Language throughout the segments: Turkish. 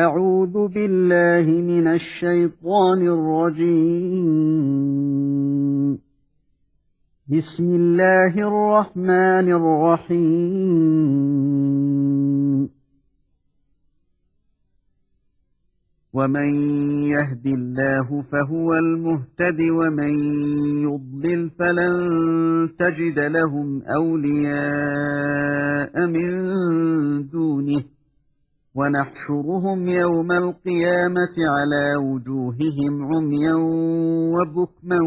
أعوذ بالله من الشيطان الرجيم. بسم الله الرحمن الرحيم. ومن يهد الله فهو المهتد ومن يضلل فلن تجد لهم أولياء من دونه. ونحشرهم يوم القيامة على وجوههم عميا وبكما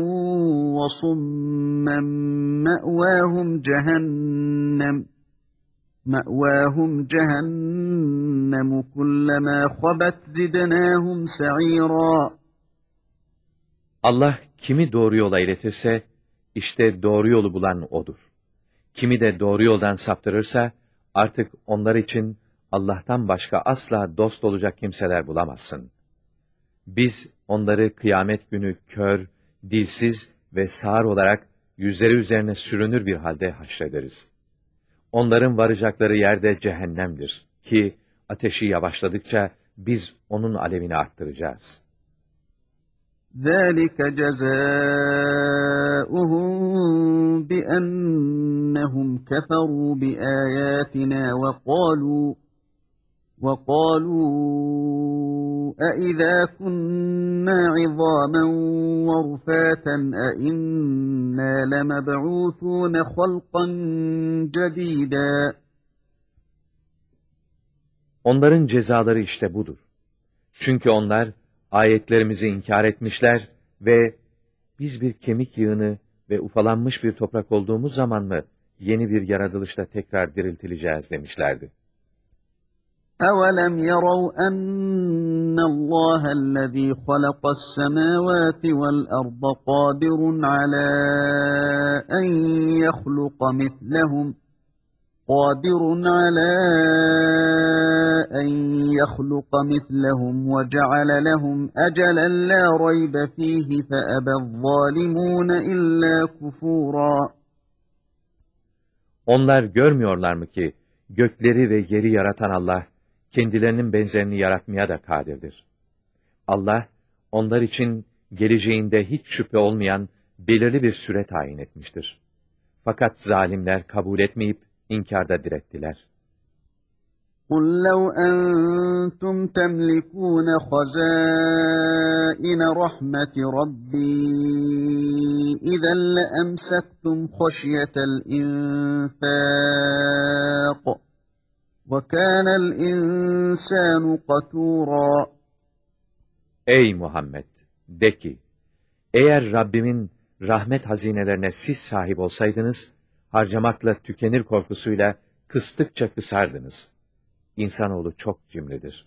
وصما مأواهم جهنم مأواهم جهنم كلما خبت زدناهم سعيرا Allah kimi doğru yola iletirse, işte doğru yolu bulan O'dur. Kimi de doğru yoldan saptırırsa, artık onlar için Allah'tan başka asla dost olacak kimseler bulamazsın. Biz onları kıyamet günü kör, dilsiz ve sağır olarak yüzleri üzerine sürünür bir halde haşrederiz. Onların varacakları yerde cehennemdir ki ateşi yavaşladıkça biz onun alevini arttıracağız. ذلك جزاؤهم بأنهم كفروا بآياتنا وقالوا وقالوا أإذا كنا عظاما ورفاتا أإنا لمبعوثون خلقا جديدا Onların cezaları işte budur. Çünkü onlar ayetlerimizi inkar etmişler ve biz bir kemik yığını ve ufalanmış bir toprak olduğumuz zaman mı yeni bir yaratılışla tekrar diriltileceğiz demişlerdi. أولم يروا أن الله الذي خلق السماوات والأرض قادر على أن يخلق مثلهم قادر على أن يخلق مثلهم وجعل لهم أجلا لا ريب فيه فأبى الظالمون إلا كفورا. Onlar görmüyorlar mı ki gökleri ve yeri yaratan Allah kendilerinin benzerini yaratmaya da kadirdir. Allah onlar için geleceğinde hiç şüphe olmayan belirli bir süre tayin etmiştir. Fakat zalimler kabul etmeyip inkarda direttiler. قل لو أنتم تملكون خزائن رحمة ربي إذا لأمسكتم خشية الإنفاق وكان الإنسان قتورا Ey Muhammed! De ki, eğer Rabbimin rahmet hazinelerine siz sahip olsaydınız, harcamakla tükenir korkusuyla kıstıkça kısardınız. İnsanoğlu çok cimridir.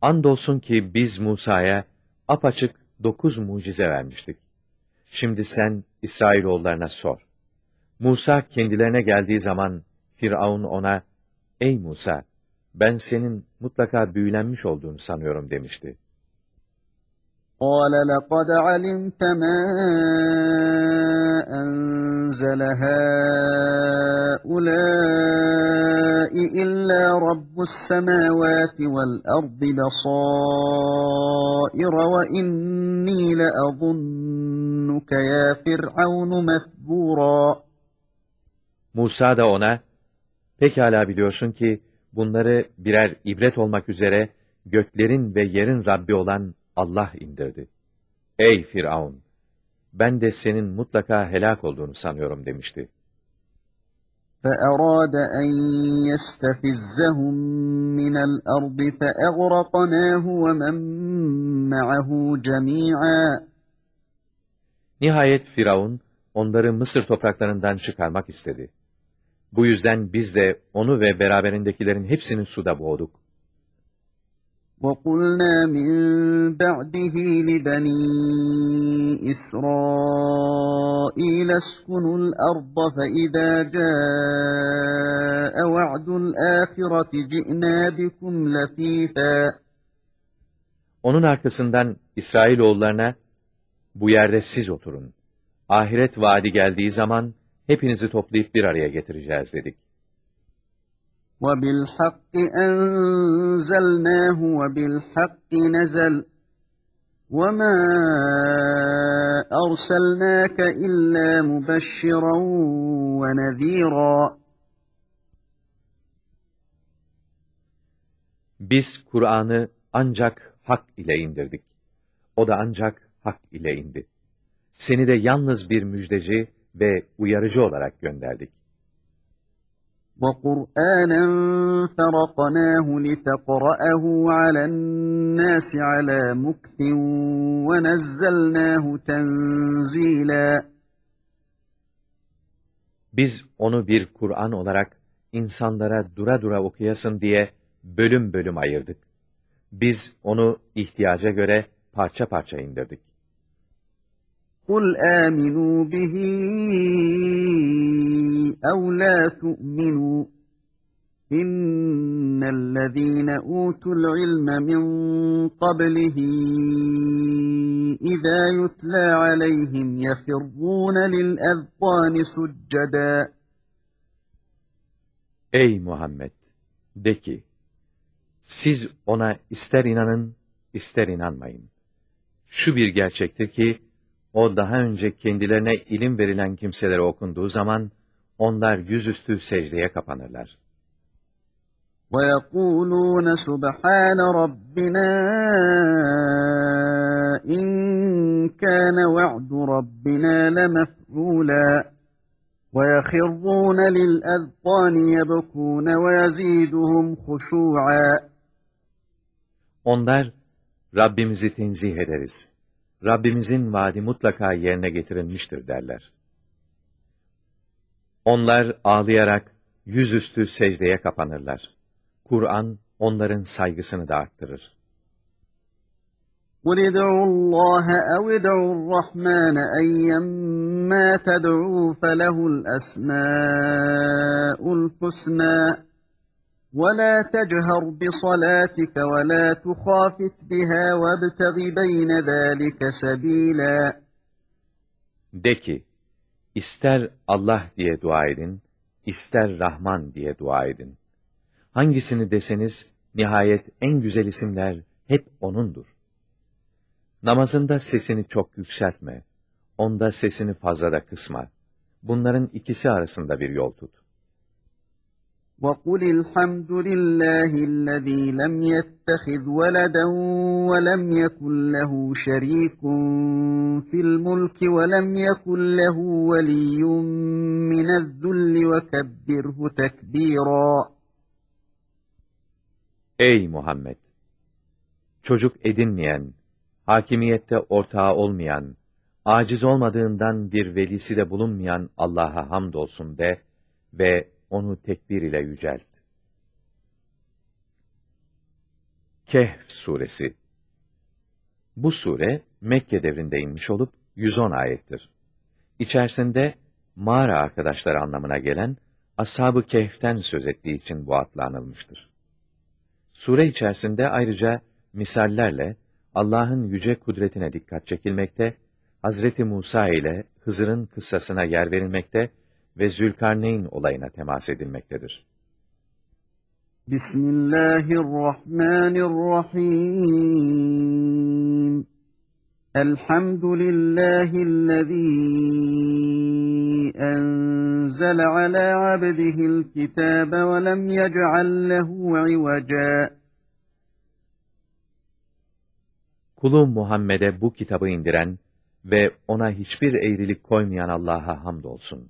Andolsun ki biz Musa'ya apaçık dokuz mucize vermiştik. Şimdi sen İsrailoğullarına sor. Musa kendilerine geldiği zaman Firavun ona, Ey Musa, ben senin mutlaka büyülenmiş olduğunu sanıyorum demişti. قال لقد علمت ما أنزل هؤلاء إلا رب السماوات والأرض بصائر وإني لأظنك يا فرعون مثبورا Musa da ona, pekala biliyorsun ki bunları birer ibret olmak üzere göklerin ve yerin Rabbi olan Allah indirdi. Ey Firavun! Ben de senin mutlaka helak olduğunu sanıyorum demişti. فأراد أن يستفزهم من الأرض فأغرقناه ومن معه جميعا Nihayet Firavun, onları Mısır topraklarından çıkarmak istedi. Bu yüzden biz de onu ve beraberindekilerin hepsini suda boğduk. وَقُلْنَا مِنْ بَعْدِهِ لِبَنِي إِسْرَائِيلَ اسْكُنُوا الْأَرْضَ فَإِذَا جَاءَ وَعْدُ الْآخِرَةِ جِئْنَا بِكُمْ لَفِيفًا Onun arkasından İsrailoğullarına, bu yerde siz oturun. Ahiret vaadi geldiği zaman, hepinizi toplayıp bir araya getireceğiz dedik. وَبِالْحَقِّ أَنْزَلْنَاهُ وَبِالْحَقِّ نَزَلَ وَمَا أَرْسَلْنَاكَ إِلَّا مُبَشِّرًا وَنَذِيرًا Biz Kur'an'ı ancak hak ile indirdik. O da ancak hak ile indi. Seni de yalnız bir müjdeci ve uyarıcı olarak gönderdik. وَقُرْآنًا فَرَقْنَاهُ لِتَقْرَأَهُ عَلَى النَّاسِ عَلَى مُكْثٍ وَنَزَّلْنَاهُ تَنزِيلًا Biz onu bir Kur'an olarak insanlara dura dura okuyasın diye bölüm bölüm ayırdık. Biz onu ihtiyaca göre parça parça indirdik. قُلْ آمِنُوا بِهِ أَوْ لَا تُؤْمِنُوا إِنَّ الَّذِينَ أُوتُوا الْعِلْمَ مِنْ قَبْلِهِ إِذَا يُتْلَى عَلَيْهِمْ يَخِرُّونَ لِلْأَذْقَانِ سُجَّدًا Ey Muhammed! De ki, siz ona ister inanın, ister inanmayın. Şu bir gerçektir ki, o daha önce kendilerine ilim verilen kimselere okunduğu zaman, onlar yüzüstü secdeye kapanırlar. وَيَقُولُونَ سُبْحَانَ رَبِّنَا إِنْ كَانَ وَعْدُ رَبِّنَا لَمَفْعُولًا وَيَخِرُّونَ لِلْأَذْقَانِ يَبْكُونَ وَيَزِيدُهُمْ خُشُوعًا Onlar, Rabbimizi tenzih ederiz. Rabbimizin vaadi mutlaka yerine getirilmiştir derler. Onlar ağlayarak yüzüstü secdeye kapanırlar. Kur'an onların saygısını da arttırır. قُلِ ادْعُوا اللّٰهَ اَوْ ادْعُوا الرَّحْمَانَ اَيَّمَّا تَدْعُوا فَلَهُ الْأَسْمَاءُ الْحُسْنَى وَلَا تَجْهَرْ بِصَلَاتِكَ وَلَا تُخَافِتْ بِهَا وَابْتَغِ بَيْنَ ذَٰلِكَ سَب۪يلًا De ki, ister Allah diye dua edin, ister Rahman diye dua edin. Hangisini deseniz, nihayet en güzel isimler hep O'nundur. Namazında sesini çok yükseltme, onda sesini fazla da kısma. Bunların ikisi arasında bir yol tut. وَقُلِ الْحَمْدُ لِلَّهِ الَّذ۪ي لَمْ يَتَّخِذْ وَلَدًا وَلَمْ يَكُنْ لَهُ شَر۪يكٌ فِي الْمُلْكِ وَلَمْ يَكُنْ لَهُ وَلِيٌّ مِّنَ الذُّلِّ وَكَبِّرْهُ تَكْب۪يرًا Ey Muhammed! Çocuk edinmeyen, hakimiyette ortağı olmayan, aciz olmadığından bir velisi de bulunmayan Allah'a hamdolsun de ve onu tekbir ile yücelt. Kehf suresi Bu sure Mekke devrinde inmiş olup 110 ayettir. İçerisinde mağara arkadaşları anlamına gelen Ashab-ı Kehf'ten söz ettiği için bu adla anılmıştır. Sure içerisinde ayrıca misallerle Allah'ın yüce kudretine dikkat çekilmekte, Hazreti Musa ile Hızır'ın kıssasına yer verilmekte ve Zülkarneyn olayına temas edilmektedir. Bismillahirrahmanirrahim. Elhamdülillahillezî enzele alâ abdihil kitâbe ve lem yec'al lehu ivaca. Kulu Muhammed'e bu kitabı indiren ve ona hiçbir eğrilik koymayan Allah'a hamdolsun.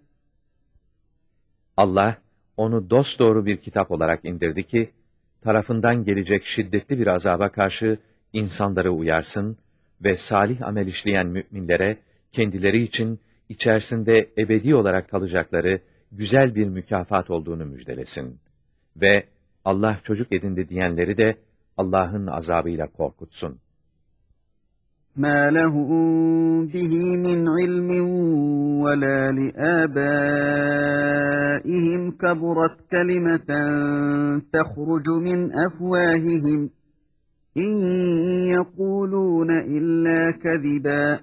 Allah onu dosdoğru bir kitap olarak indirdi ki, tarafından gelecek şiddetli bir azaba karşı insanları uyarsın ve salih amel işleyen müminlere kendileri için içerisinde ebedi olarak kalacakları güzel bir mükafat olduğunu müjdelesin. Ve Allah çocuk edindi diyenleri de Allah'ın azabıyla korkutsun. ما لهم به من علم ولا لآبائهم كبرت كلمة تخرج من أفواههم إن يقولون إلا كذبا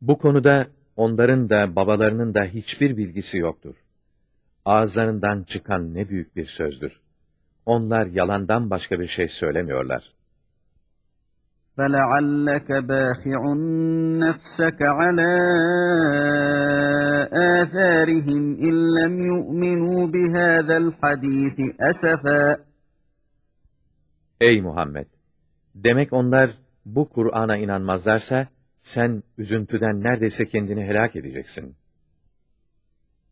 Bu konuda onların da babalarının da hiçbir bilgisi yoktur. Ağızlarından çıkan ne büyük bir sözdür. Onlar yalandan başka bir şey söylemiyorlar. فلعلك باخع نفسك على آثارهم إن لم يؤمنوا بهذا الحديث أسفا Ey Muhammed! Demek onlar bu Kur'an'a inanmazlarsa, sen üzüntüden neredeyse kendini helak edeceksin.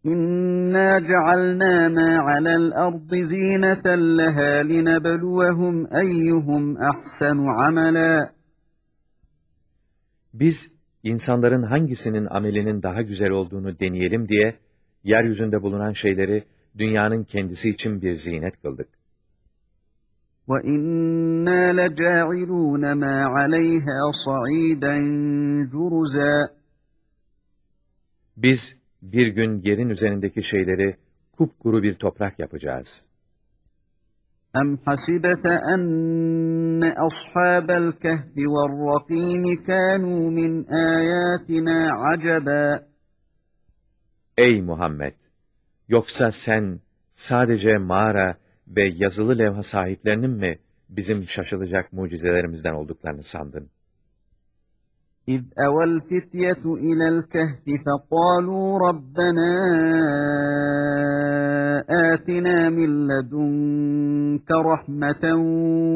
إنا جعلنا ما على الأرض زينة لها لنبلوهم أيهم أحسن عملا Biz, insanların hangisinin amelinin daha güzel olduğunu deneyelim diye, yeryüzünde bulunan şeyleri dünyanın kendisi için bir zinet kıldık. وَإِنَّا لَجَاعِلُونَ مَا عَلَيْهَا صَعِيدًا جُرُزًا Biz, bir gün yerin üzerindeki şeyleri kupkuru bir toprak yapacağız. أَمْ حَسِبَتَ أَنَّ أَصْحَابَ الْكَهْفِ وَالرَّقِيمِ كَانُوا مِنْ آيَاتِنَا عَجَبًا Ey Muhammed! Yoksa sen sadece mağara ve yazılı levha sahiplerinin mi bizim şaşılacak mucizelerimizden olduklarını sandın? إِذْ أَوَى الْفِتْيَةُ إِلَى الْكَهْفِ فَقَالُوا رَبَّنَا آتِنَا مِنْ لَدُنْكَ رَحْمَةً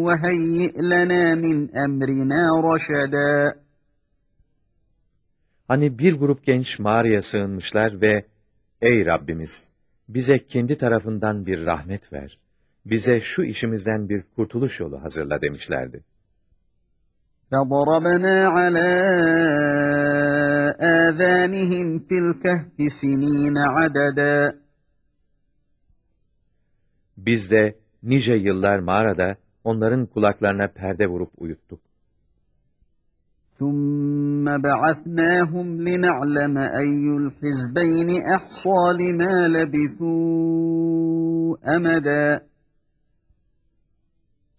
وَهَيِّئْ لَنَا مِنْ أَمْرِنَا رَشَدًا Hani bir grup genç mağaraya sığınmışlar ve Ey Rabbimiz! Bize kendi tarafından bir rahmet ver. Bize şu işimizden bir kurtuluş yolu hazırla demişlerdi. فَضَرَبْنَا عَلَى آذَانِهِمْ فِي الْكَهْفِ سِنِينَ عَدَدًا Biz de nice yıllar mağarada onların kulaklarına perde vurup uyuttuk. ثُمَّ بَعَثْنَاهُمْ لِنَعْلَمَ أَيُّ الْحِزْبَيْنِ أَحْصَى لِمَا لَبِثُوا أَمَدًا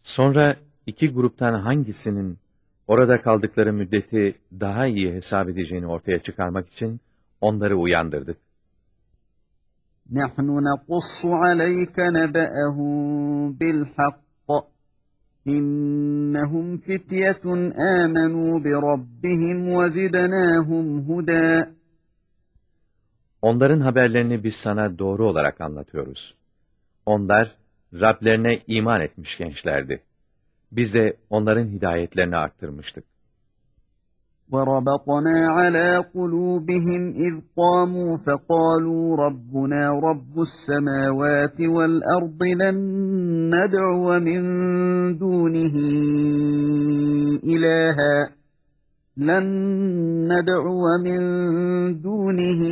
Sonra iki gruptan hangisinin orada kaldıkları müddeti daha iyi hesap edeceğini ortaya çıkarmak için onları uyandırdık. نَحْنُ نَقُصُّ عَلَيْكَ نَبَأَهُم بِالْحَقِّ إِنَّهُمْ فِتْيَةٌ آمَنُوا بِرَبِّهِمْ وَزِدْنَاهُمْ هُدًى Onların haberlerini biz sana doğru olarak anlatıyoruz. Onlar, Rablerine iman etmiş gençlerdi. Biz de onların hidayetlerini arttırmıştık. وَرَبَطْنَا عَلَى قُلُوبِهِمْ إِذْ قَامُوا فَقَالُوا رَبُّنَا رَبُّ السَّمَاوَاتِ وَالْأَرْضِ لَن نَّدْعُوَ مِن دُونِهِ إِلَٰهًا لَن نَّدْعُوَ مِن دُونِهِ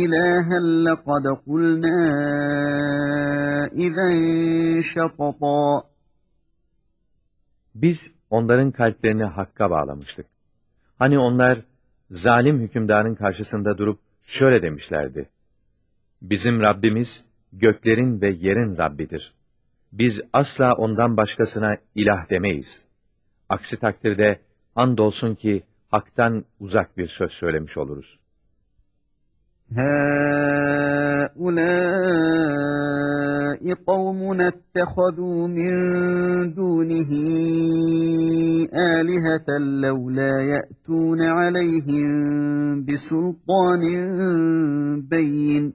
إِلَٰهًا لَّقَدْ قُلْنَا إِذًا شَطَطًا Biz onların kalplerini hakka bağlamıştık. Hani onlar zalim hükümdarın karşısında durup şöyle demişlerdi. Bizim Rabbimiz göklerin ve yerin Rabbidir. Biz asla ondan başkasına ilah demeyiz. Aksi takdirde andolsun ki haktan uzak bir söz söylemiş oluruz. هَٰؤُلَاءِ قَوْمُنَا اتَّخَذُوا مِن دُونِهِ آلِهَةً لَّوْلَا يَأْتُونَ عَلَيْهِم بِسُلْطَانٍ بَيِّنٍ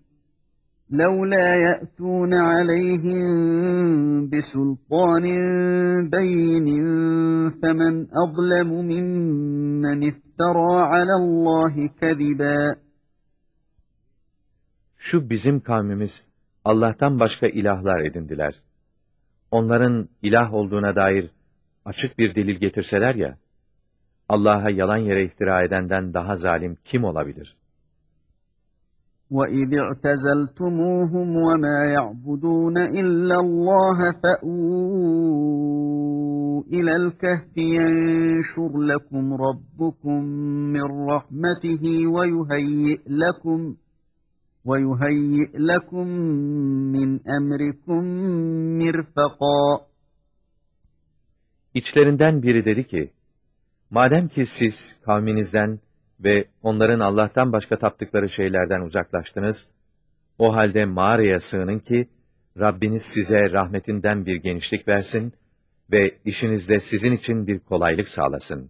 لولا يأتون عليهم بسلطان بين فمن أظلم ممن افترى على الله كذبا Şu bizim kavmimiz Allah'tan başka ilahlar edindiler. Onların ilah olduğuna dair açık bir delil getirseler ya, Allah'a yalan yere iftira edenden daha zalim kim olabilir? وَإِذِ اعْتَزَلْتُمُوهُمْ وَمَا يَعْبُدُونَ إِلَّا اللَّهَ فَأْوُوا إِلَى الْكَهْفِ يَنشُرْ لَكُمْ رَبُّكُمْ مِنْ رَحْمَتِهِ وَيُهَيِّئْ لَكُمْ وَيُهَيِّئْ لَكُمْ مِنْ أَمْرِكُمْ مِرْفَقًا İçlerinden biri dedi ki, Madem ki siz kavminizden ve onların Allah'tan başka taptıkları şeylerden uzaklaştınız, o halde mağaraya sığının ki, Rabbiniz size rahmetinden bir genişlik versin ve işinizde sizin için bir kolaylık sağlasın.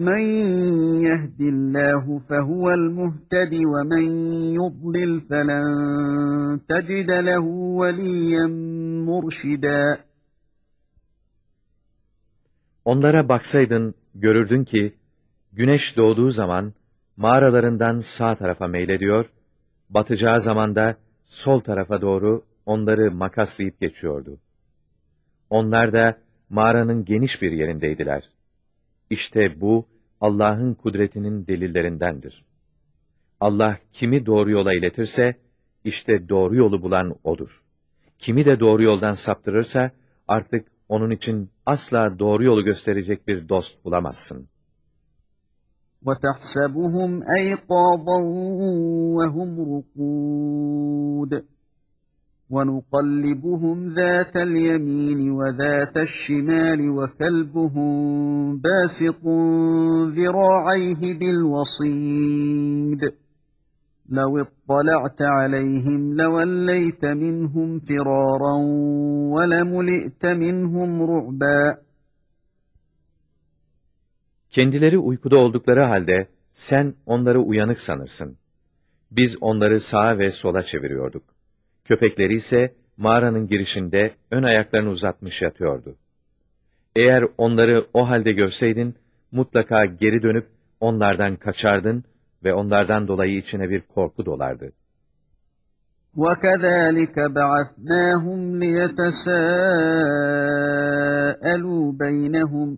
Men yehdillahu fehuvel muhtedi ve men yudlil felen tecide lehu veliyen murşida. Onlara baksaydın görürdün ki güneş doğduğu zaman mağaralarından sağ tarafa meylediyor, batacağı zaman da sol tarafa doğru onları makaslayıp geçiyordu. Onlar da mağaranın geniş bir yerindeydiler. İşte bu, Allah'ın kudretinin delillerindendir. Allah kimi doğru yola iletirse, işte doğru yolu bulan O'dur. Kimi de doğru yoldan saptırırsa, artık onun için asla doğru yolu gösterecek bir dost bulamazsın. وَتَحْسَبُهُمْ أَيْقَاظًا وَهُمْ رُقُودٌ وَنُقَلِّبُهُمْ ذَاتَ الْيَمِينِ وَذَاتَ الشِّمَالِ وَكَلْبُهُمْ بَاسِطٌ ذِرَاعَيْهِ بِالْوَصِيدِ لَوِ اطَّلَعْتَ عَلَيْهِمْ لَوَلَّيْتَ مِنْهُمْ فِرَارًا وَلَمُلِئْتَ مِنْهُمْ رُعْبًا Kendileri uykuda oldukları halde, sen onları uyanık sanırsın. Biz onları sağa ve sola çeviriyorduk. Köpekleri ise mağaranın girişinde ön ayaklarını uzatmış yatıyordu. Eğer onları o halde görseydin, mutlaka geri dönüp onlardan kaçardın ve onlardan dolayı içine bir korku dolardı. وَكَذَٰلِكَ بَعَثْنَاهُمْ لِيَتَسَاءَلُوا بَيْنَهُمْ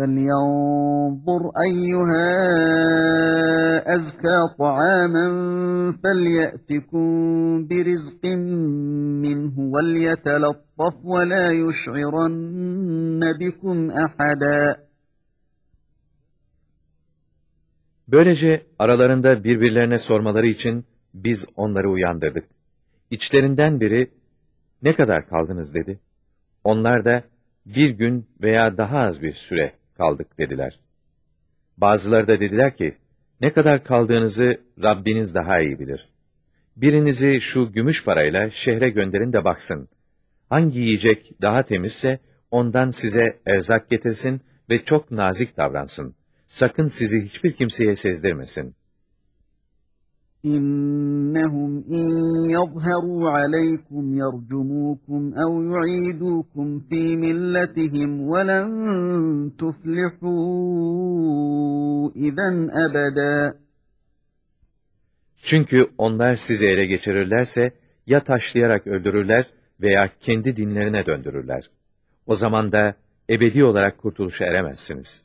فَلْيَنظُرْ أَيُّهَا أَزْكَىٰ طَعَامًا فَلْيَأْتِكُم بِرِزْقٍ مِّنْهُ وَلْيَتَلَطَّفْ وَلَا يُشْعِرَنَّ بِكُمْ أَحَدًا Böylece aralarında birbirlerine sormaları için biz onları uyandırdık. İçlerinden biri, ne kadar kaldınız dedi. Onlar da, bir gün veya daha az bir süre kaldık dediler. Bazıları da dediler ki, ne kadar kaldığınızı Rabbiniz daha iyi bilir. Birinizi şu gümüş parayla şehre gönderin de baksın. Hangi yiyecek daha temizse ondan size erzak getirsin ve çok nazik davransın. Sakın sizi hiçbir kimseye sezdirmesin. İnnehum in yazharu aleykum yercumukum ev yu'idukum fi milletihim ve len tuflihu. Çünkü onlar sizi ele geçirirlerse ya taşlayarak öldürürler veya kendi dinlerine döndürürler. O zaman da ebedi olarak kurtuluşa eremezsiniz.''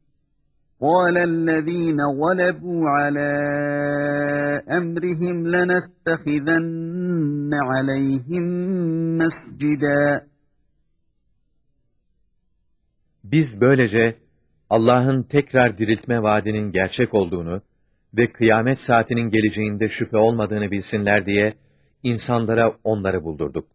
قال الذين غلبوا على أمرهم لنتخذن عليهم مسجدا Biz böylece Allah'ın tekrar diriltme vaadinin gerçek olduğunu ve kıyamet saatinin geleceğinde şüphe olmadığını bilsinler diye insanlara onları buldurduk.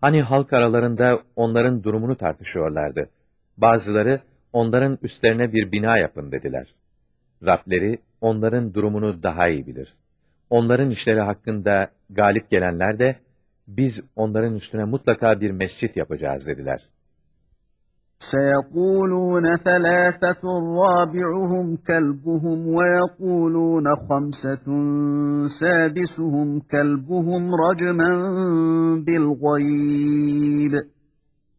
Hani halk aralarında onların durumunu tartışıyorlardı. Bazıları onların üstlerine bir bina yapın dediler. Rableri onların durumunu daha iyi bilir. Onların işleri hakkında galip gelenler de biz onların üstüne mutlaka bir mescit yapacağız dediler. سيقولون ثلاثة رابعهم كلبهم ويقولون خمسة سادسهم كلبهم رجما بالغيب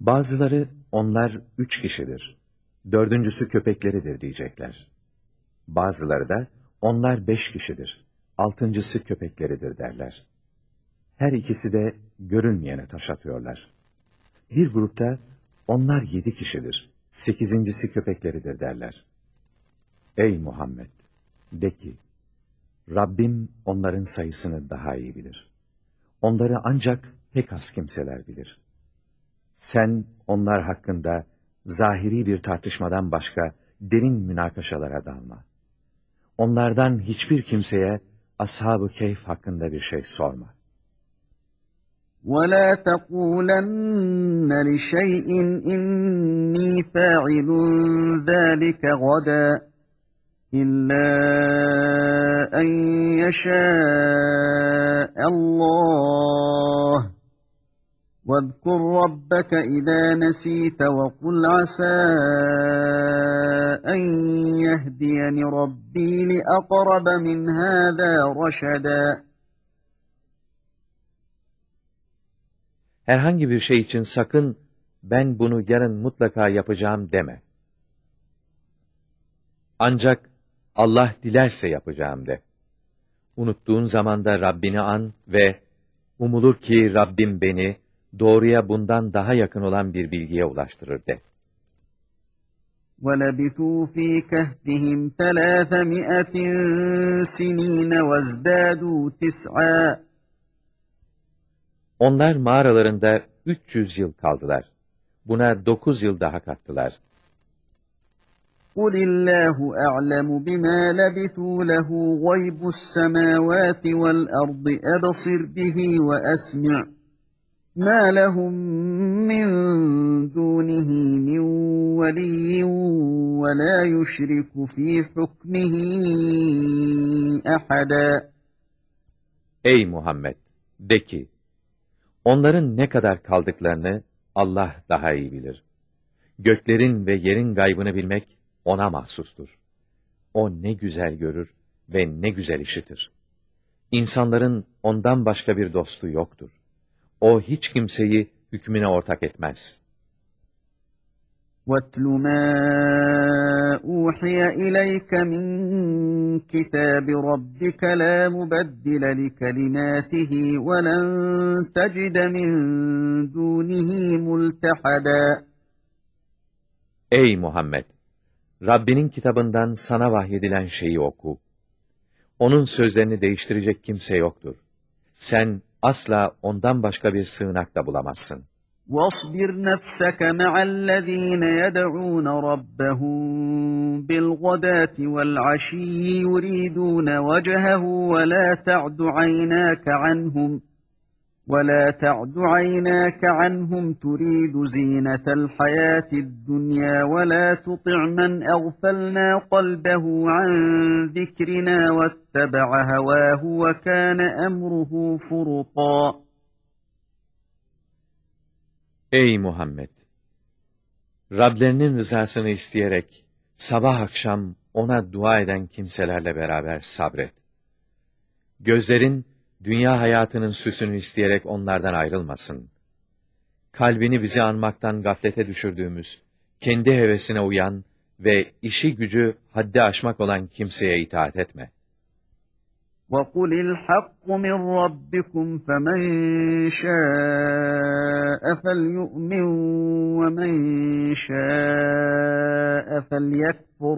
Bazıları onlar üç kişidir. Dördüncüsü köpekleridir diyecekler. Bazıları da onlar beş kişidir. Altıncısı köpekleridir derler. Her ikisi de görünmeyene taş atıyorlar. Bir grupta onlar yedi kişidir. Sekizincisi köpekleridir derler. Ey Muhammed! De ki, Rabbim onların sayısını daha iyi bilir. Onları ancak pek az kimseler bilir. Sen onlar hakkında zahiri bir tartışmadan başka derin münakaşalara dalma. Onlardan hiçbir kimseye ashab-ı keyf hakkında bir şey sorma. ولا تقولن لشيء إني فاعل ذلك غدا إلا أن يشاء الله واذكر ربك إذا نسيت وقل عسى أن يهديني ربي لأقرب من هذا رشدا Herhangi bir şey için sakın ben bunu yarın mutlaka yapacağım deme. Ancak Allah dilerse yapacağım de. Unuttuğun zamanda Rabbini an ve umulur ki Rabbim beni doğruya bundan daha yakın olan bir bilgiye ulaştırır de. وَلَبِثُوا فِي كَهْفِهِمْ ثَلَاثَمِائَةٍ سِنِينَ وَازْدَادُوا تِسْعًا Onlar mağaralarında 300 yıl kaldılar. Buna 9 yıl daha kattılar. قُلِ اللّٰهُ أَعْلَمُ بِمَا لَبِثُوا لَهُ غَيْبُ السَّمَاوَاتِ وَالْأَرْضِ أَبْصِرْ بِهِ وَأَسْمِعْ مَا لَهُم مِّن دُونِهِ مِن وَلِيٍّ وَلَا يُشْرِكُ فِي حُكْمِهِ أَحَدًا Ey Muhammed! De ki, onların ne kadar kaldıklarını Allah daha iyi bilir. Göklerin ve yerin gaybını bilmek ona mahsustur. O ne güzel görür ve ne güzel işitir. İnsanların ondan başka bir dostu yoktur. O hiç kimseyi hükmüne ortak etmez. وَاتْلُ مَا أُوحِيَ إِلَيْكَ مِنْ كِتَابِ رَبِّكَ لَا مُبَدِّلَ لِكَلِمَاتِهِ وَلَنْ تَجِدَ مِنْ دُونِهِ مُلْتَحَدًا Ey Muhammed! Rabbinin kitabından sana vahyedilen şeyi oku. Onun sözlerini değiştirecek kimse yoktur. Sen asla ondan başka bir sığınak da bulamazsın. واصبر نفسك مع الذين يدعون ربهم بالغداة والعشي يريدون وجهه ولا تعد عيناك عنهم ولا تعد عيناك عنهم تريد زينة الحياة الدنيا ولا تطع من أغفلنا قلبه عن ذكرنا واتبع هواه وكان أمره فرطا Ey Muhammed! Rablerinin rızasını isteyerek sabah akşam ona dua eden kimselerle beraber sabret. Gözlerin dünya hayatının süsünü isteyerek onlardan ayrılmasın. Kalbini bizi anmaktan gaflete düşürdüğümüz, kendi hevesine uyan ve işi gücü haddi aşmak olan kimseye itaat etme. وقل الحق من ربكم فمن شاء فليؤمن ومن شاء فليكفر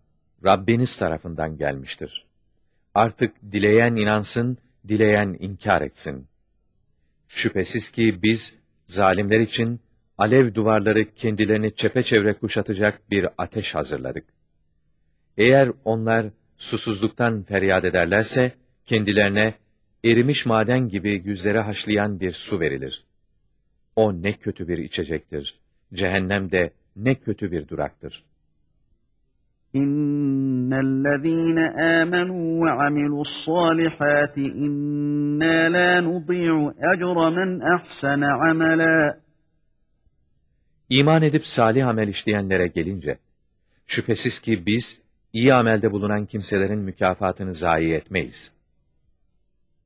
Rabbiniz tarafından gelmiştir. Artık dileyen inansın, dileyen inkar etsin. Şüphesiz ki biz, zalimler için, alev duvarları kendilerini çepeçevre kuşatacak bir ateş hazırladık. Eğer onlar susuzluktan feryat ederlerse, kendilerine erimiş maden gibi yüzleri haşlayan bir su verilir. O ne kötü bir içecektir. Cehennem de ne kötü bir duraktır. إن الذين آمنوا وعملوا الصالحات إنا لا نضيع أجر من أحسن عملا İman edip salih amel işleyenlere gelince, şüphesiz ki biz, iyi amelde bulunan kimselerin mükafatını zayi etmeyiz.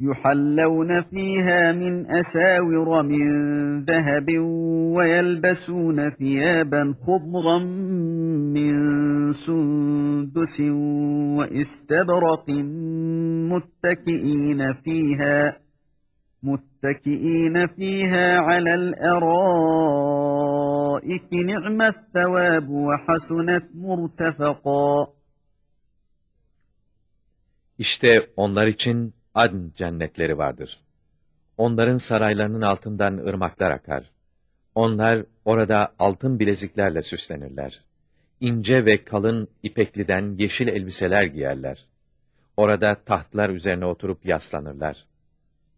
يحلون فيها من أساور من ذهب ويلبسون ثيابا خضرا من سندس واستبرق متكئين فيها متكئين فيها على الأرائك نعم الثواب وحسنت مرتفقا. İşte onlar için adn cennetleri vardır. Onların saraylarının altından ırmaklar akar. Onlar orada altın bileziklerle süslenirler. İnce ve kalın ipekliden yeşil elbiseler giyerler. Orada tahtlar üzerine oturup yaslanırlar.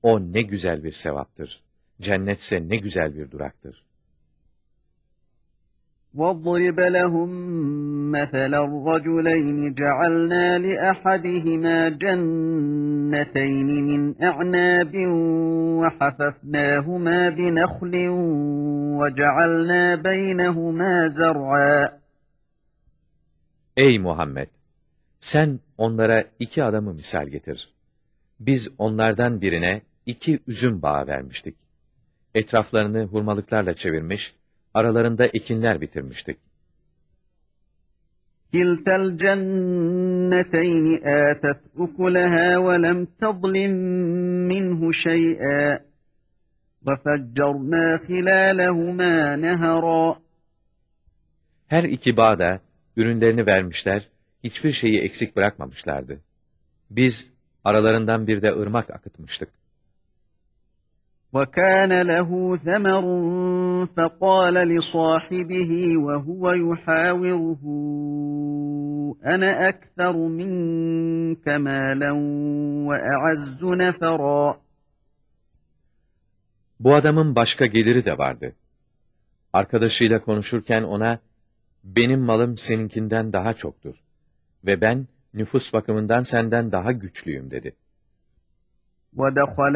O ne güzel bir sevaptır. Cennetse ne güzel bir duraktır. واضرب لهم مثل الرجلين جعلنا لأحدهما جنتين من أعناب وحففناهما بنخل وجعلنا بينهما زرعا Ey Muhammed! Sen onlara iki adamı misal getir. Biz onlardan birine iki üzüm bağı vermiştik. Etraflarını hurmalıklarla çevirmiş, aralarında ekinler bitirmiştik. كلتا الجنتين آتت أكلها ولم تظلم منه شيئا وفجرنا خلالهما نهرا Her iki bağ da ürünlerini vermişler, hiçbir şeyi eksik bırakmamışlardı. Biz aralarından bir de ırmak akıtmıştık. وكان له ثمر فقال لصاحبه وهو يحاوره أنا أكثر منك مالا وأعز نفرا Bu adamın başka geliri de vardı. Arkadaşıyla konuşurken ona, benim malım seninkinden daha çoktur ve ben nüfus bakımından senden daha güçlüyüm dedi. ودخل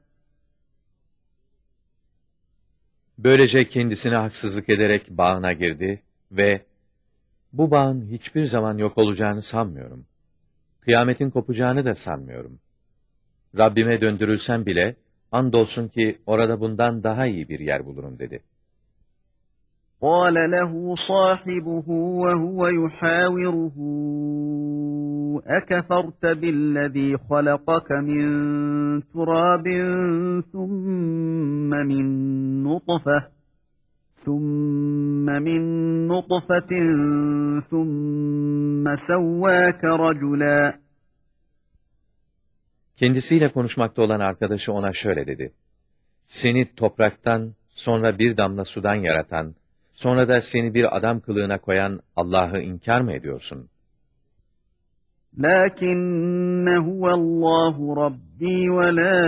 Böylece kendisine haksızlık ederek bağına girdi ve bu bağın hiçbir zaman yok olacağını sanmıyorum. Kıyametin kopacağını da sanmıyorum. Rabbime döndürülsem bile andolsun ki orada bundan daha iyi bir yer bulurum dedi. قال له صاحبه وهو يحاوره أكفرت بالذي خلقك من تراب ثم من نطفة ثم من نطفة ثم سواك رجلا Kendisiyle konuşmakta olan arkadaşı ona şöyle dedi. Seni topraktan, sonra bir damla sudan yaratan, sonra da seni bir adam kılığına koyan Allah'ı inkar mı ediyorsun? لكن هو الله ربي ولا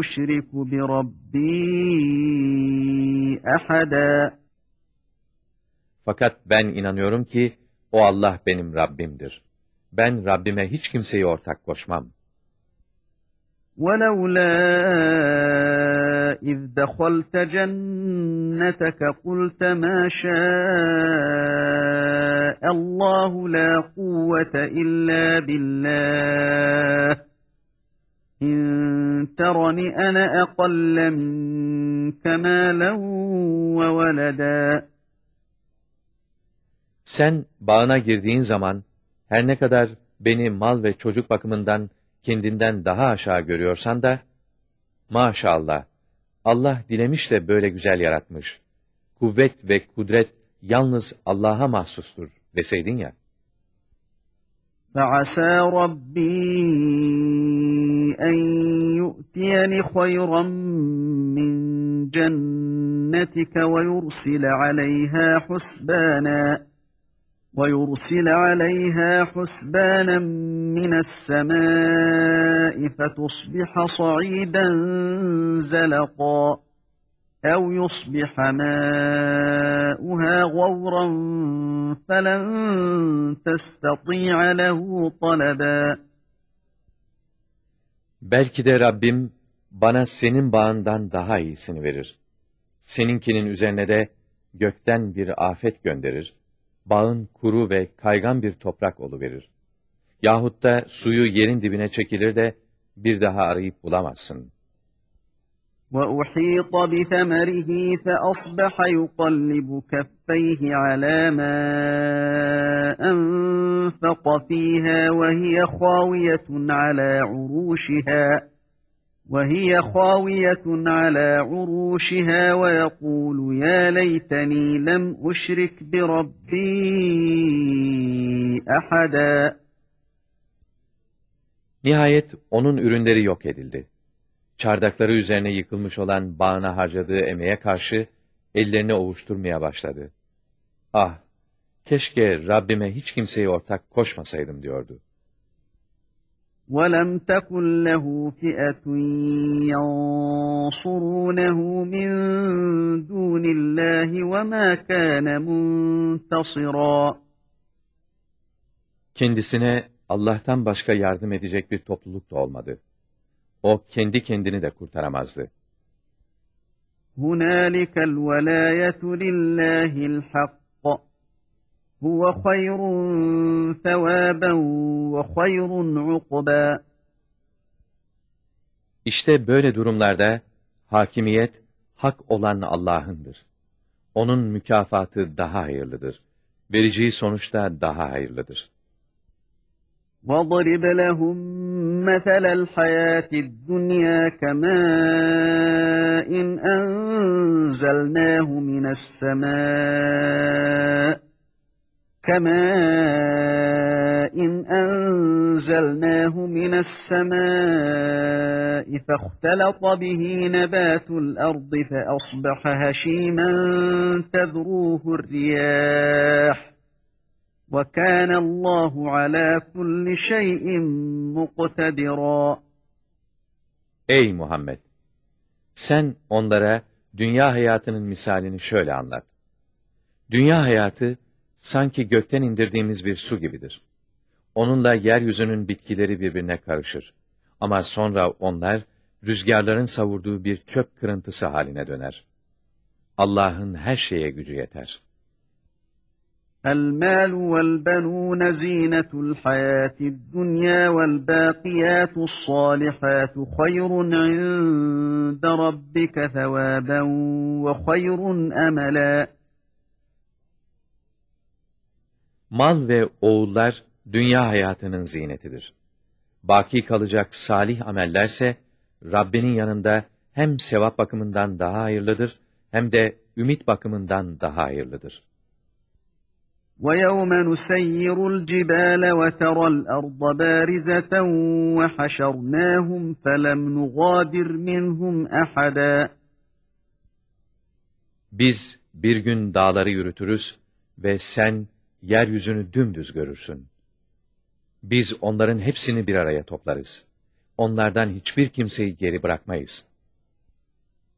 أشرك بربي أحدا Fakat ben inanıyorum ki, o Allah benim Rabbimdir. Ben Rabbime hiç kimseyi ortak koşmam. ولولا إذ دخلت جنتك قلت ما شاء الله لا قوة إلا بالله إن ترني أنا أقل منك مالا وولدا Sen bağına girdiğin zaman, her ne kadar beni mal ve çocuk bakımından kendinden daha aşağı görüyorsan da, maşallah, Allah dilemiş de böyle güzel yaratmış. Kuvvet ve kudret yalnız Allah'a mahsustur deseydin ya. فعسى ربي أن يؤتيني خيرا من جنتك ويرسل عليها حسبانا ويرسل عليها حسبانا من السماء فتصبح صعيدا زلقا أو يصبح ماؤها غورا فلن تستطيع له طلبا Belki de Rabbim bana senin bağından daha iyisini verir. Seninkinin üzerine de gökten bir afet gönderir. Bağın kuru ve kaygan bir toprak verir. Yahut da suyu yerin dibine çekilir de bir daha arayıp bulamazsın. وأحيط بثمره فأصبح يقلب كفيه على ما أنفق فيها وهي خاوية على عروشها وهي خاوية على عروشها ويقول يا ليتني لم أشرك بربي أحدا Nihayet onun ürünleri yok edildi. Çardakları üzerine yıkılmış olan bağına harcadığı emeğe karşı ellerini ovuşturmaya başladı. Ah, keşke Rabbime hiç kimseyi ortak koşmasaydım diyordu. وَلَمْ تَكُنْ لَهُ فِئَةٌ يَنْصُرُونَهُ مِنْ دُونِ اللّٰهِ وَمَا كَانَ مُنْتَصِرًا Kendisine Allah'tan başka yardım edecek bir topluluk da olmadı. O kendi kendini de kurtaramazdı. هُنَالِكَ الْوَلَايَةُ لِلّٰهِ الْحَقِّ هُوَ خَيْرٌ ثَوَابًا وَخَيْرٌ عُقْبًا İşte böyle durumlarda hakimiyet hak olan Allah'ındır. Onun mükafatı daha hayırlıdır. Vereceği sonuçta daha hayırlıdır. وَضْرِبْ لَهُمْ مَثَلَ الْحَيَاةِ الدُّنْيَا كَمَاءٍ أَنْزَلْنَاهُ مِنَ السَّمَاءِ كماء أنزلناه من السماء فاختلط به نبات الأرض فأصبح هشيما تذروه الرياح وَكَانَ اللّٰهُ عَلَى كُلِّ شَيْءٍ مُقْتَدِرًا Ey Muhammed! Sen onlara dünya hayatının misalini şöyle anlat. Dünya hayatı, sanki gökten indirdiğimiz bir su gibidir. Onunla yeryüzünün bitkileri birbirine karışır. Ama sonra onlar, rüzgarların savurduğu bir çöp kırıntısı haline döner. Allah'ın her şeye gücü yeter. المال والبنون زينة الحياة الدنيا والباقيات الصالحات خير عند ربك ثوابا وخير أملا Mal ve oğullar dünya hayatının zinetidir. Baki kalacak salih amellerse Rabbinin yanında hem sevap bakımından daha hayırlıdır hem de ümit bakımından daha hayırlıdır. وَيَوْمَ نُسَيِّرُ الْجِبَالَ وَتَرَى الْأَرْضَ بَارِزَةً وَحَشَرْنَاهُمْ فَلَمْ نُغَادِرْ مِنْهُمْ أَحَدًا Biz bir gün dağları yürütürüz ve sen yeryüzünü dümdüz görürsün. Biz onların hepsini bir araya toplarız. Onlardan hiçbir kimseyi geri bırakmayız.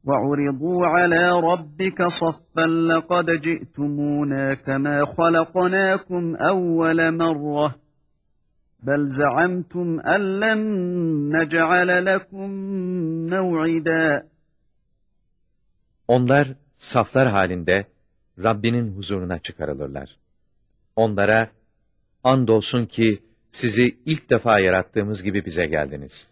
وَعُرِضُوا عَلَى رَبِّكَ صَفًّا لَقَدْ جِئْتُمُونَا كَمَا خَلَقْنَاكُمْ أَوَّلَ مَرَّةٍ بَلْ زَعَمْتُمْ أَنْ لَنْ نَجْعَلَ لَكُمْ مَوْعِدًا Onlar saflar halinde Rabbinin huzuruna çıkarılırlar. Onlara, andolsun ki sizi ilk defa yarattığımız gibi bize geldiniz.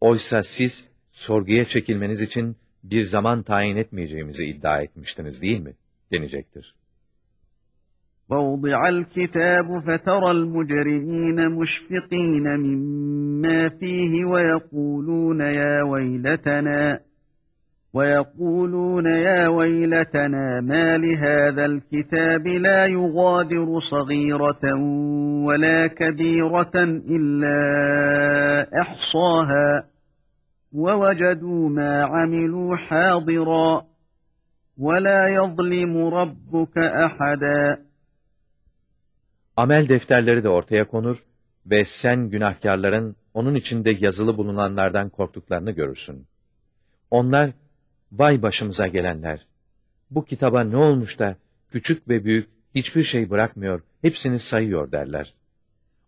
Oysa siz sorguya çekilmeniz için bir zaman tayin etmeyeceğimizi iddia etmiştiniz değil mi? denecektir. وَوُضِعَ الْكِتَابُ فَتَرَى الْمُجْرِمِينَ مُشْفِقِينَ مِمَّا فِيهِ وَيَقُولُونَ يَا وَيْلَتَنَا وَيَقُولُونَ يَا وَيْلَتَنَا مَا لِهَذَا الْكِتَابِ لَا يُغَادِرُ صَغِيرَةً وَلَا كَبِيرَةً إِلَّا أَحْصَاهَا وَوَجَدُوا مَا عَمِلُوا حَاضِرًا وَلَا يَظْلِمُ رَبُّكَ أَحَدًا Amel defterleri de ortaya konur ve sen günahkarların onun içinde yazılı bulunanlardan korktuklarını görürsün. Onlar, vay başımıza gelenler! Bu kitaba ne olmuş da küçük ve büyük hiçbir şey bırakmıyor, hepsini sayıyor derler.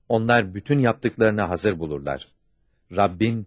Onlar bütün yaptıklarını hazır bulurlar. Rabbin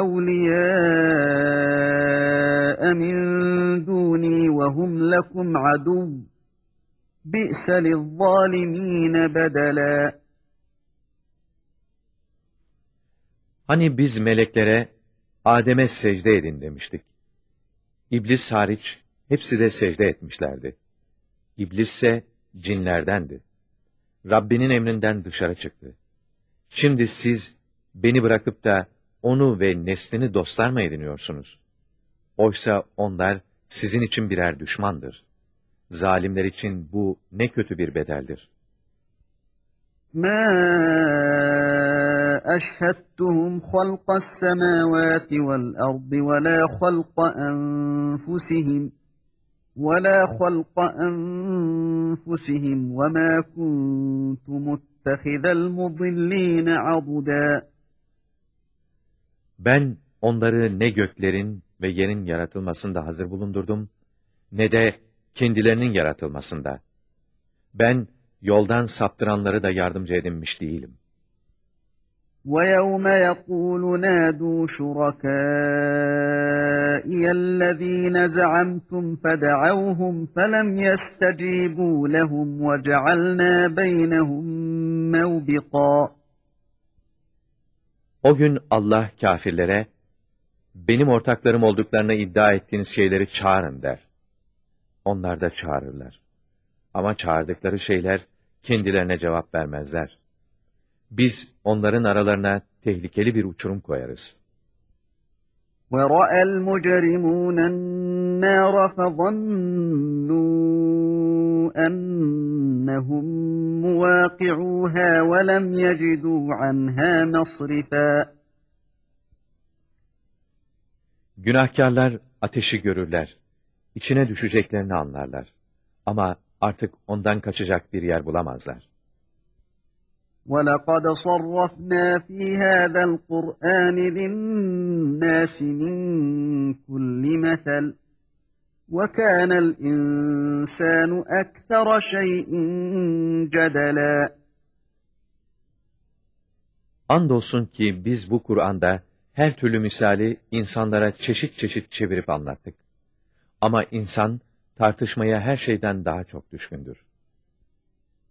أَوْلِيَاءَ مِنْ دُونِي وَهُمْ لَكُمْ عَدُوٌّ بِئْسَ لِلظَّالِمِينَ بَدَلًا Hani biz meleklere, Adem'e secde edin demiştik. İblis hariç, hepsi de secde etmişlerdi. İblis ise cinlerdendi. Rabbinin emrinden dışarı çıktı. Şimdi siz, beni bırakıp da, onu ve neslini dostlar mı ediniyorsunuz? Oysa onlar, sizin için birer düşmandır. Zalimler için bu ne kötü bir bedeldir. مَا أَشْهَدْتُهُمْ خَلْقَ السَّمَاوَاتِ وَالْأَرْضِ وَلَا خَلْقَ أَنفُسِهِمْ وَلَا خَلْقَ أَنفُسِهِمْ وَمَا كُنْتُ مُتَّخِذَ الْمُضِلِّينَ عَضُدًا Ben onları ne göklerin ve yerin yaratılmasında hazır bulundurdum, ne de kendilerinin yaratılmasında. Ben yoldan saptıranları da yardımcı edinmiş değilim. وَيَوْمَ يَقُولُ نَادُوا شُرَكَائِيَ الَّذ۪ينَ زَعَمْتُمْ فَدَعَوْهُمْ فَلَمْ يَسْتَجِيبُوا لَهُمْ وَجَعَلْنَا بَيْنَهُمْ مَوْبِقًا O gün Allah kâfirlere, benim ortaklarım olduklarını iddia ettiğiniz şeyleri çağırın der. Onlar da çağırırlar. Ama çağırdıkları şeyler kendilerine cevap vermezler. Biz onların aralarına tehlikeli bir uçurum koyarız. وَرَأَى الْمُجْرِمُونَ النَّارَ فَظَنُّوا أَنَّهُمْ مُوَاقِعُوهَا وَلَمْ يَجِدُوا عَنْهَا مَصْرِفًا Günahkarlar ateşi görürler. İçine düşeceklerini anlarlar. Ama artık ondan kaçacak bir yer bulamazlar. وَلَقَدْ صَرَّفْنَا فِي هَذَا الْقُرْآنِ لِلنَّاسِ مِنْ كُلِّ مَثَلٍ وَكَانَ الْإِنْسَانُ أَكْثَرَ شَيْءٍ جَدَلًا Andolsun ki biz bu Kur'an'da her türlü misali insanlara çeşit çeşit çevirip anlattık. Ama insan tartışmaya her şeyden daha çok düşkündür.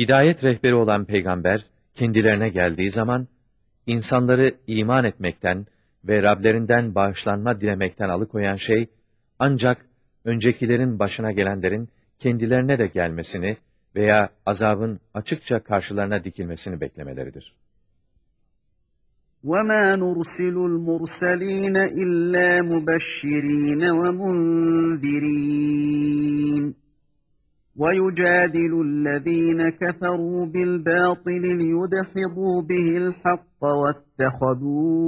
Hidayet rehberi olan peygamber, kendilerine geldiği zaman, insanları iman etmekten ve Rablerinden bağışlanma dilemekten alıkoyan şey, ancak öncekilerin başına gelenlerin kendilerine de gelmesini veya azabın açıkça karşılarına dikilmesini beklemeleridir. وَمَا نُرْسِلُ الْمُرْسَلِينَ إِلَّا مُبَشِّرِينَ وَمُنذِرِينَ وَيُجَادِلُ الَّذ۪ينَ كَفَرُوا بِالْبَاطِلِ لِيُدْحِضُوا بِهِ الْحَقَّ وَاتَّخَذُوا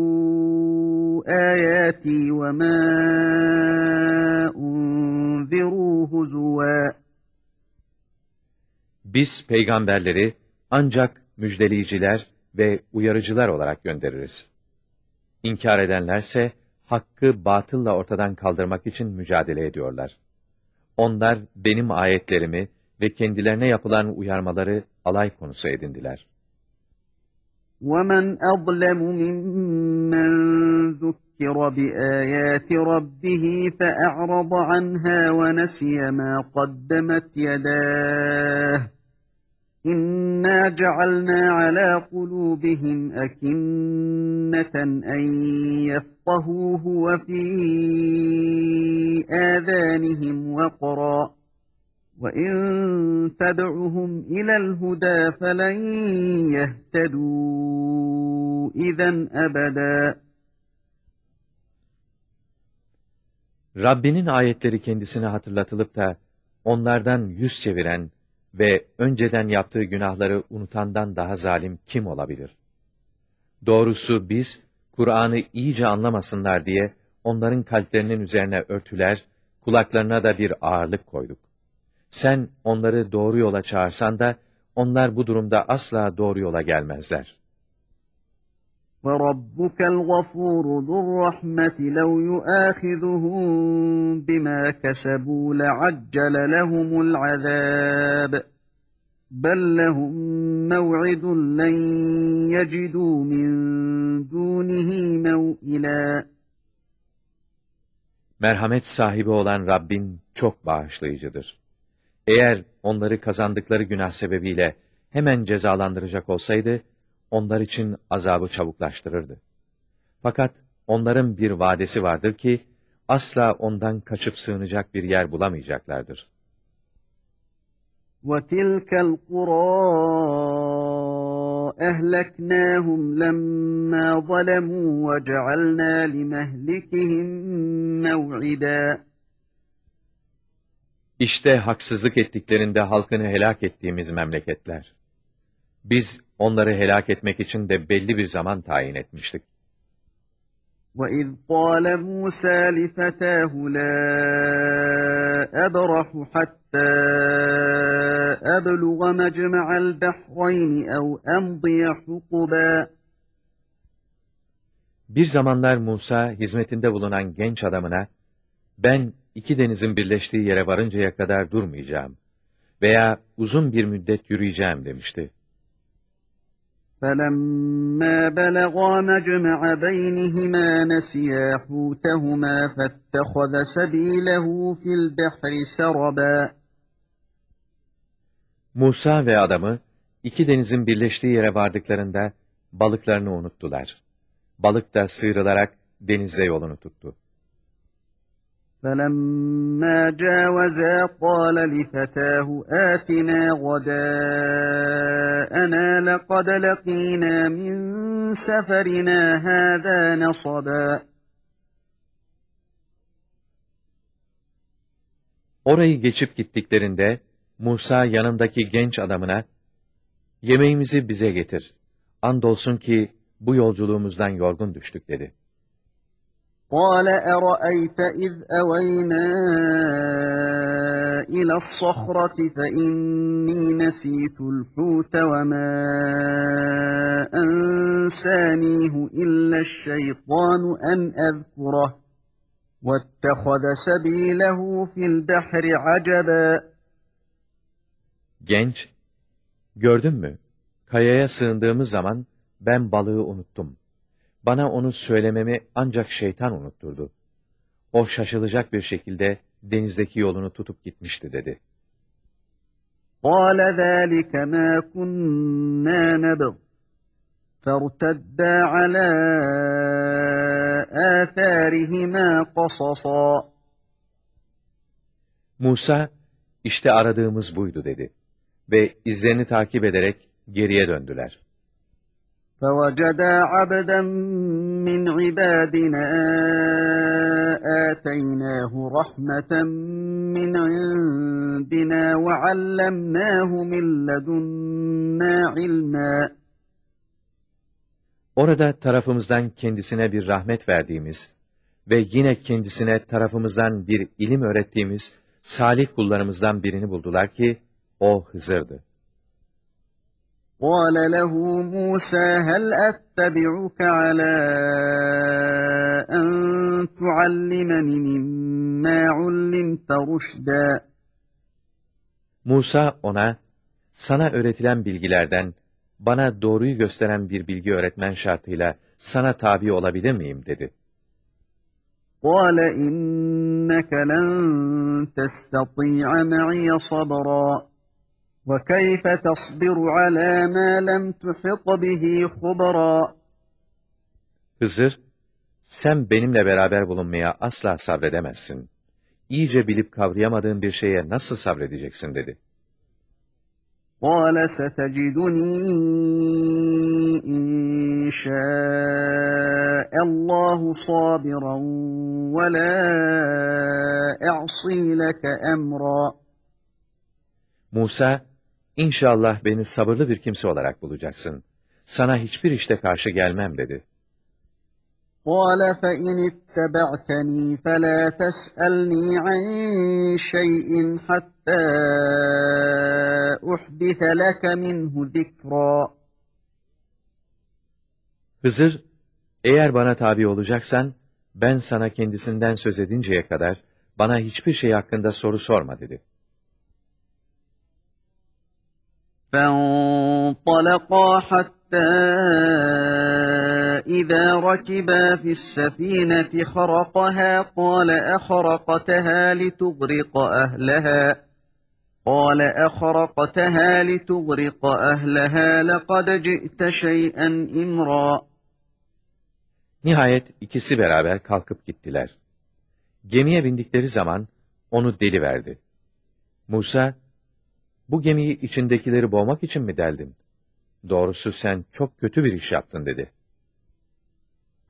آيَاتِي وَمَا أُنذِرُوا هُزُوًا Biz peygamberleri ancak müjdeleyiciler ve uyarıcılar olarak göndeririz. İnkar edenlerse hakkı batılla ortadan kaldırmak için mücadele ediyorlar. Onlar benim ayetlerimi ve kendilerine yapılan uyarmaları alay konusu edindiler. وَمَنْ أَظْلَمُ مِمَّنْ ذُكِّرَ بِآيَاتِ رَبِّهِ فَأَعْرَضَ عَنْهَا وَنَسِيَ مَا قَدَّمَتْ يَدَاهُ إنا جعلنا على قلوبهم أكنة أن يفقهوه وفي آذانهم وقرا وإن تدعهم إلى الهدى فلن يهتدوا إذا أبدا. Rabbinin ayetleri kendisine hatırlatılıp da onlardan yüz çeviren ve önceden yaptığı günahları unutandan daha zalim kim olabilir? Doğrusu biz, Kur'an'ı iyice anlamasınlar diye onların kalplerinin üzerine örtüler, kulaklarına da bir ağırlık koyduk. Sen onları doğru yola çağırsan da, onlar bu durumda asla doğru yola gelmezler. وَرَبُّكَ الْغَفُورُ ذُو الرَّحْمَةِ لَوْ يُؤَاخِذُهُم بِمَا كَسَبُوا لَعَجَّلَ لَهُمُ الْعَذَابَ بَل لَّهُم مَّوْعِدٌ لَّن يَجِدُوا مِن دُونِهِ مَوْئِلًا Merhamet sahibi olan Rabbin çok bağışlayıcıdır. Eğer onları kazandıkları günah sebebiyle hemen cezalandıracak olsaydı, onlar için azabı çabuklaştırırdı. Fakat onların bir vadesi vardır ki, asla ondan kaçıp sığınacak bir yer bulamayacaklardır. وَتِلْكَ الْقُرَى أَهْلَكْنَاهُمْ لَمَّا ظَلَمُوا وَجَعَلْنَا لِمَهْلِكِهِمْ مَوْعِدًا İşte haksızlık ettiklerinde halkını helak ettiğimiz memleketler. Biz onları helak etmek için de belli bir zaman tayin etmiştik. وَإِذْ قَالَ مُوسَى لِفَتَاهُ لَا أَبْرَحُ حَتَّى أَبْلُغَ مَجْمَعَ الْبَحْرَيْنِ أَوْ أَمْضِيَ حُقُبًا Bir zamanlar Musa hizmetinde bulunan genç adamına, ben iki denizin birleştiği yere varıncaya kadar durmayacağım veya uzun bir müddet yürüyeceğim demişti. فَلَمَّا بَلَغَا مَجْمَعَ بَيْنِهِمَا نَسِيَا حُوتَهُمَا فَاتَّخَذَ سَبِيلَهُ فِي الْبَحْرِ سَرَبًا Musa ve adamı iki denizin birleştiği yere vardıklarında balıklarını unuttular. Balık da sıyrılarak denizde yolunu tuttu. فَلَمَّا جَاوَزَا قَالَ لِفَتَاهُ آتِنَا غَدَاءَنَا لَقَدْ لَقِينَا مِنْ سَفَرِنَا هَذَا نَصَبًا Orayı geçip gittiklerinde Musa yanındaki genç adamına, yemeğimizi bize getir. Andolsun ki bu yolculuğumuzdan yorgun düştük dedi. قَالَ أَرَأَيْتَ إِذْ أَوَيْنَا إِلَى الصَّخْرَةِ فَإِنِّي نَسِيتُ الْحُوتَ وَمَا أَنْسَانِيهُ إِلَّا الشَّيْطَانُ أَنْ أَذْكُرَهُ وَاتَّخَذَ سَبِيلَهُ فِي الْبَحْرِ عَجَبًا Genç, gördün mü? Kayaya sığındığımız zaman ben balığı unuttum. Bana onu söylememi ancak şeytan unutturdu. O şaşılacak bir şekilde denizdeki yolunu tutup gitmişti dedi. قَالَ ذَٰلِكَ مَا كُنَّا نَبْغِ فَارْتَدَّا عَلَىٰ آثَارِهِمَا قَصَصًا Musa, işte aradığımız buydu dedi. Ve izlerini takip ederek geriye döndüler. فَوَجَدَا عَبْدًا مِّنْ عِبَادِنَا آتَيْنَاهُ رَحْمَةً مِّنْ عِندِنَا وَعَلَّمْنَاهُ مِنْ لَدُنَّا عِلْمًا Orada tarafımızdan kendisine bir rahmet verdiğimiz ve yine kendisine tarafımızdan bir ilim öğrettiğimiz salih kullarımızdan birini buldular ki, o Hızır'dı. قَالَ لَهُ مُوسَى هَلْ أَتَّبِعُكَ عَلَىٰ أَن تُعَلِّمَنِ مِمَّا عُلِّمْتَ رُشْدًا Musa ona, sana öğretilen bilgilerden, bana doğruyu gösteren bir bilgi öğretmen şartıyla sana tabi olabilir miyim dedi. قَالَ إِنَّكَ لَن تَسْتَطِيعَ مَعِيَ صَبْرًا وَكَيْفَ تَصْبِرُ عَلَى مَا لَمْ تُحِطْ بِهِ خُبْرًا Hızır, sen benimle beraber bulunmaya asla sabredemezsin. İyice bilip kavrayamadığın bir şeye nasıl sabredeceksin dedi. قَالَ سَتَجِدُنِي إِن شَاءَ اللّٰهُ صَابِرًا وَلَا أَعْصِي لَكَ أَمْرًا Musa, İnşallah beni sabırlı bir kimse olarak bulacaksın. Sana hiçbir işte karşı gelmem dedi. قَالَ فَإِنِ اتَّبَعْتَنِي فَلَا تَسْأَلْنِي عَنْ شَيْءٍ حَتَّى أُحْدِثَ لَكَ مِنْهُ ذِكْرًا Hızır, eğer bana tabi olacaksan, ben sana kendisinden söz edinceye kadar, bana hiçbir şey hakkında soru sorma dedi. فانطلقا حتى إذا ركبا في السفينة خرقها قال أخرقتها لتغرق أهلها قال أخرقتها لتغرق أهلها لقد جئت شيئا إمرا Nihayet ikisi beraber kalkıp gittiler. Gemiye bindikleri zaman onu deli verdi. Musa, bu gemiyi içindekileri boğmak için mi deldin? Doğrusu sen çok kötü bir iş yaptın dedi.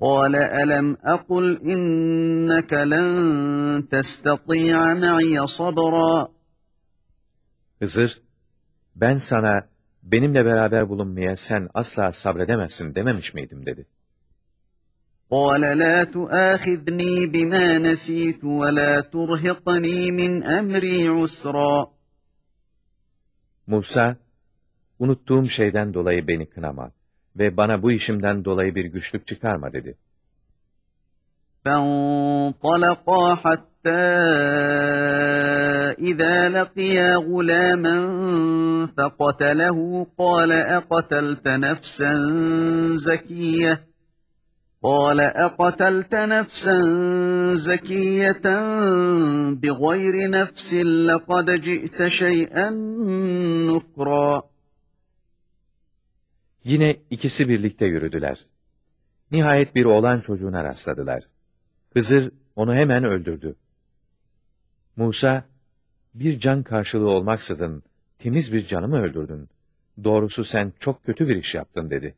قال ألم أقل إنك لن تستطيع معي صبرا Hızır, ben sana benimle beraber bulunmaya sen asla sabredemezsin dememiş miydim dedi. قال لا تؤاخذني بما نسيت ولا ترهقني من أمري عسرا Musa, unuttuğum şeyden dolayı beni kınama ve bana bu işimden dolayı bir güçlük çıkarma dedi. فانطلقا حتى إذا لقيا غلاما فقتله قال أقتلت نفسا زكية قال أقتلت نفسا زكية بغير نفس لقد جئت شيئا نكرا Yine ikisi birlikte yürüdüler. Nihayet bir oğlan çocuğuna rastladılar. Hızır onu hemen öldürdü. Musa, bir can karşılığı olmaksızın temiz bir canı mı öldürdün? Doğrusu sen çok kötü bir iş yaptın dedi.